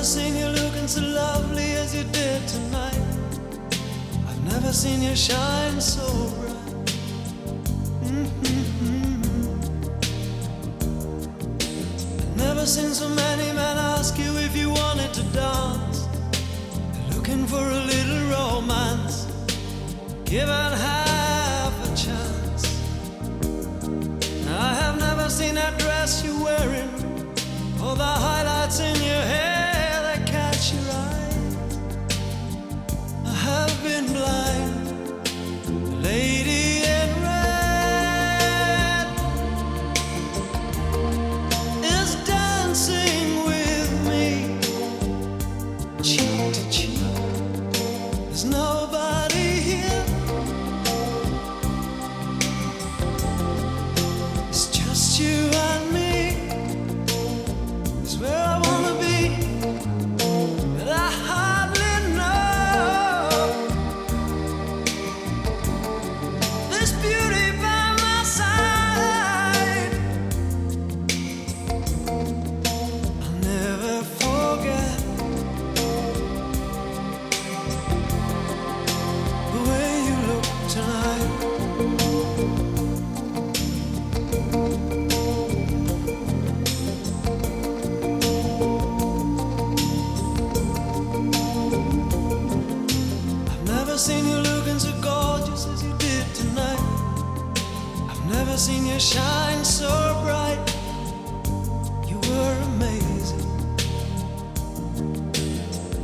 never seen you looking so lovely as you did tonight. I've never seen you shine so bright. Mm-hmm. I've never seen so many men ask you if you wanted to dance. They're looking for a little romance. Given half a chance. I have never seen that dress you're wearing or the highlights cheek seen you looking so gorgeous as you did tonight. I've never seen you shine so bright. You were amazing.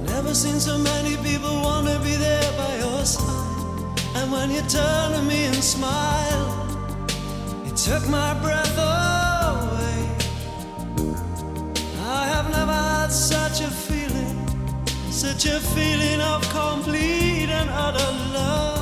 Never seen so many people want to be there by your side. And when you turn to me and smile, it took my breath away. I have never had such a feeling such a feeling of complete and utter love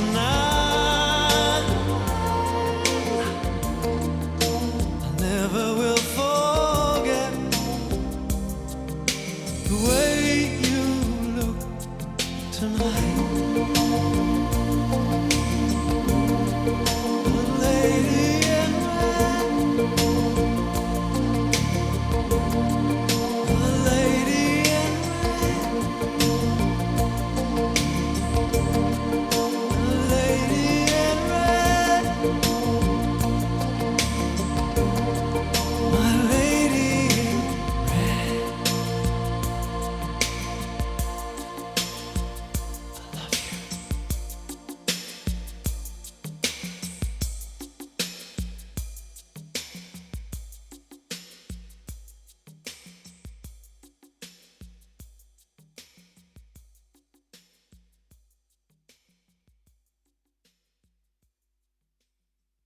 tonight